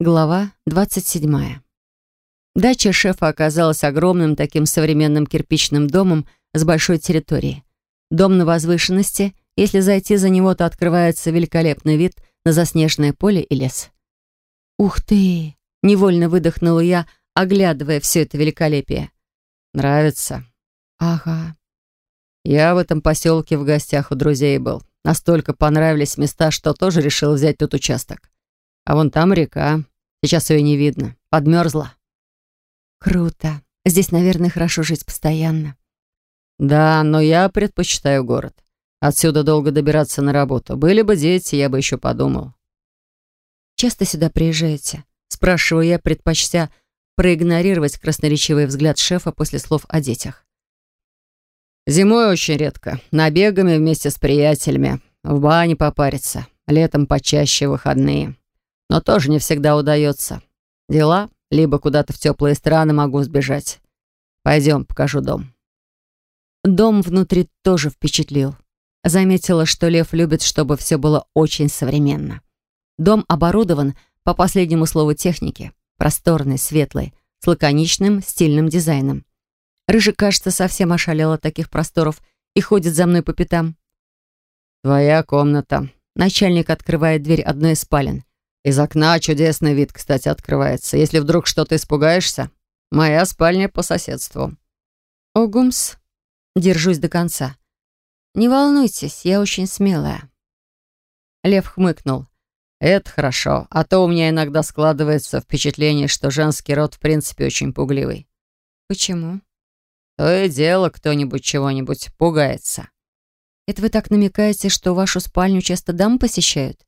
Глава 27. Дача шефа оказалась огромным таким современным кирпичным домом с большой территорией. Дом на возвышенности, если зайти за него, то открывается великолепный вид на заснеженное поле и лес. «Ух ты!» — невольно выдохнула я, оглядывая все это великолепие. «Нравится?» «Ага». «Я в этом поселке в гостях у друзей был. Настолько понравились места, что тоже решил взять тут участок. А вон там река. Сейчас ее не видно. Подмерзла. Круто. Здесь, наверное, хорошо жить постоянно. Да, но я предпочитаю город. Отсюда долго добираться на работу. Были бы дети, я бы еще подумал. Часто сюда приезжаете? Спрашиваю я, предпочтя проигнорировать красноречивый взгляд шефа после слов о детях. Зимой очень редко. Набегами вместе с приятелями. В бане попариться. Летом почаще выходные. Но тоже не всегда удается. Дела, либо куда-то в теплые страны могу сбежать. Пойдем, покажу дом. Дом внутри тоже впечатлил. Заметила, что Лев любит, чтобы все было очень современно. Дом оборудован по последнему слову техники. Просторный, светлый, с лаконичным, стильным дизайном. Рыжик, кажется, совсем ошалел от таких просторов и ходит за мной по пятам. «Твоя комната». Начальник открывает дверь одной из спален. Из окна чудесный вид, кстати, открывается. Если вдруг что-то испугаешься, моя спальня по соседству. Огумс. Держусь до конца. Не волнуйтесь, я очень смелая. Лев хмыкнул. Это хорошо, а то у меня иногда складывается впечатление, что женский род в принципе очень пугливый. Почему? То и дело кто-нибудь чего-нибудь пугается. Это вы так намекаете, что вашу спальню часто дамы посещают?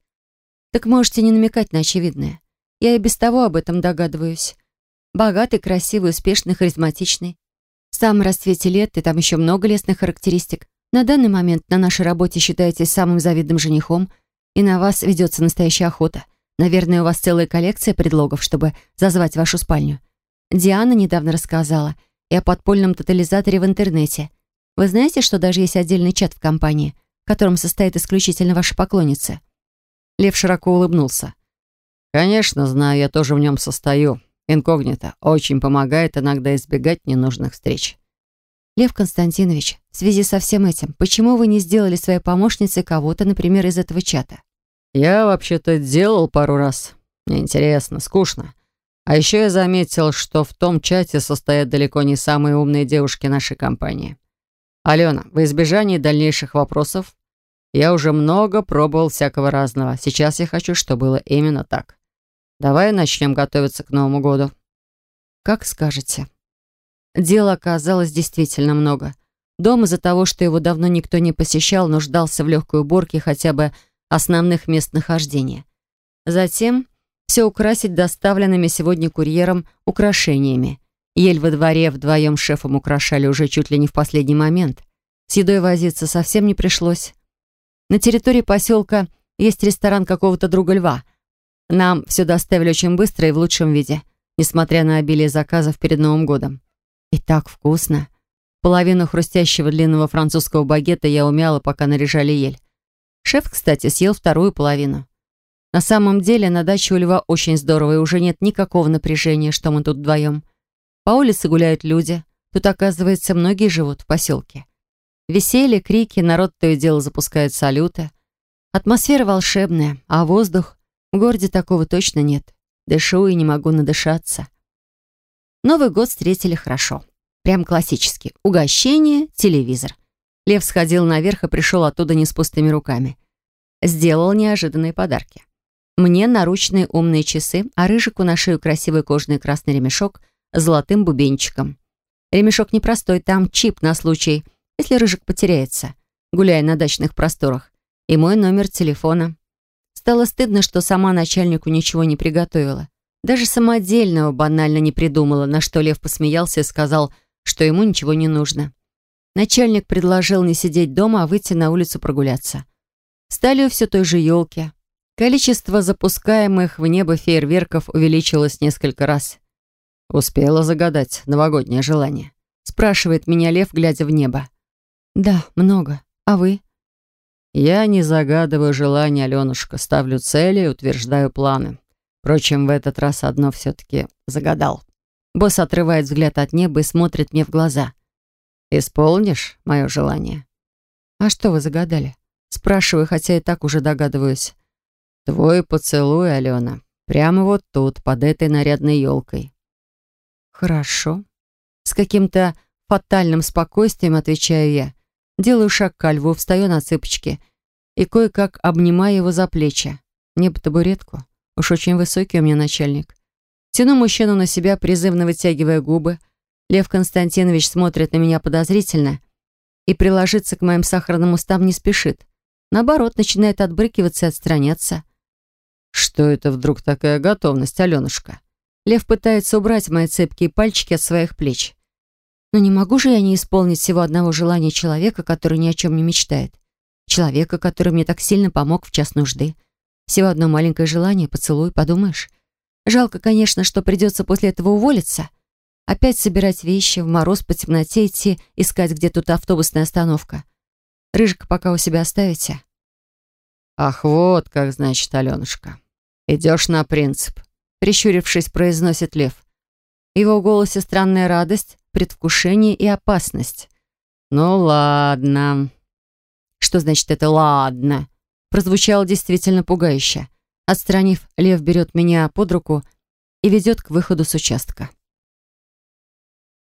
Так можете не намекать на очевидное. Я и без того об этом догадываюсь. Богатый, красивый, успешный, харизматичный. В самом расцвете лет, и там еще много лестных характеристик. На данный момент на нашей работе считаетесь самым завидным женихом, и на вас ведется настоящая охота. Наверное, у вас целая коллекция предлогов, чтобы зазвать вашу спальню. Диана недавно рассказала и о подпольном тотализаторе в интернете. Вы знаете, что даже есть отдельный чат в компании, в котором состоит исключительно ваши поклонницы? Лев широко улыбнулся. «Конечно, знаю, я тоже в нем состою. Инкогнито. Очень помогает иногда избегать ненужных встреч». «Лев Константинович, в связи со всем этим, почему вы не сделали своей помощницей кого-то, например, из этого чата?» «Я вообще-то делал пару раз. Мне интересно, скучно. А еще я заметил, что в том чате состоят далеко не самые умные девушки нашей компании. Алена, в избежании дальнейших вопросов я уже много пробовал всякого разного. Сейчас я хочу, чтобы было именно так. Давай начнем готовиться к Новому году. Как скажете. Дела оказалось действительно много. Дом из-за того, что его давно никто не посещал, нуждался в легкой уборке хотя бы основных мест нахождения. Затем все украсить доставленными сегодня курьером украшениями. Ель во дворе вдвоем с шефом украшали уже чуть ли не в последний момент. С едой возиться совсем не пришлось. На территории поселка есть ресторан какого-то друга льва. Нам все доставили очень быстро и в лучшем виде, несмотря на обилие заказов перед Новым годом. И так вкусно. Половину хрустящего длинного французского багета я умяла, пока наряжали ель. Шеф, кстати, съел вторую половину. На самом деле на даче у льва очень здорово, и уже нет никакого напряжения, что мы тут вдвоем. По улице гуляют люди. Тут, оказывается, многие живут в поселке. Веселье, крики, народ то и дело запускает салюты. Атмосфера волшебная, а воздух... В городе такого точно нет. Дышу и не могу надышаться. Новый год встретили хорошо. Прям классический. Угощение, телевизор. Лев сходил наверх и пришел оттуда не с пустыми руками. Сделал неожиданные подарки. Мне наручные умные часы, а Рыжику на шею красивый кожаный красный ремешок с золотым бубенчиком. Ремешок непростой, там чип на случай если Рыжик потеряется, гуляя на дачных просторах, и мой номер телефона. Стало стыдно, что сама начальнику ничего не приготовила. Даже самодельного банально не придумала, на что Лев посмеялся и сказал, что ему ничего не нужно. Начальник предложил не сидеть дома, а выйти на улицу прогуляться. Стали у все той же елки. Количество запускаемых в небо фейерверков увеличилось несколько раз. «Успела загадать новогоднее желание?» спрашивает меня Лев, глядя в небо. «Да, много. А вы?» «Я не загадываю желания, Аленушка. Ставлю цели и утверждаю планы. Впрочем, в этот раз одно все-таки загадал. Босс отрывает взгляд от неба и смотрит мне в глаза. «Исполнишь мое желание?» «А что вы загадали?» Спрашиваю, хотя и так уже догадываюсь. «Твой поцелуй, Алена. Прямо вот тут, под этой нарядной елкой». «Хорошо». С каким-то фатальным спокойствием отвечаю я. Делаю шаг ко льву, встаю на цыпочки и кое-как обнимаю его за плечи. Мне бы табуретку. Уж очень высокий у меня начальник. Тяну мужчину на себя, призывно вытягивая губы. Лев Константинович смотрит на меня подозрительно и приложиться к моим сахарным устам не спешит. Наоборот, начинает отбрыкиваться и отстраняться. «Что это вдруг такая готовность, Аленушка?» Лев пытается убрать мои цепкие пальчики от своих плеч. Но не могу же я не исполнить всего одного желания человека, который ни о чем не мечтает. Человека, который мне так сильно помог в час нужды. Всего одно маленькое желание, поцелуй, подумаешь. Жалко, конечно, что придется после этого уволиться. Опять собирать вещи, в мороз по темноте идти, искать, где тут автобусная остановка. Рыжика пока у себя оставите. «Ах, вот как, значит, Аленушка. Идешь на принцип», — прищурившись, произносит Лев. Его голосе странная радость, предвкушение и опасность. «Ну ладно». «Что значит это «ладно»?» Прозвучало действительно пугающе. Отстранив, Лев берет меня под руку и ведет к выходу с участка.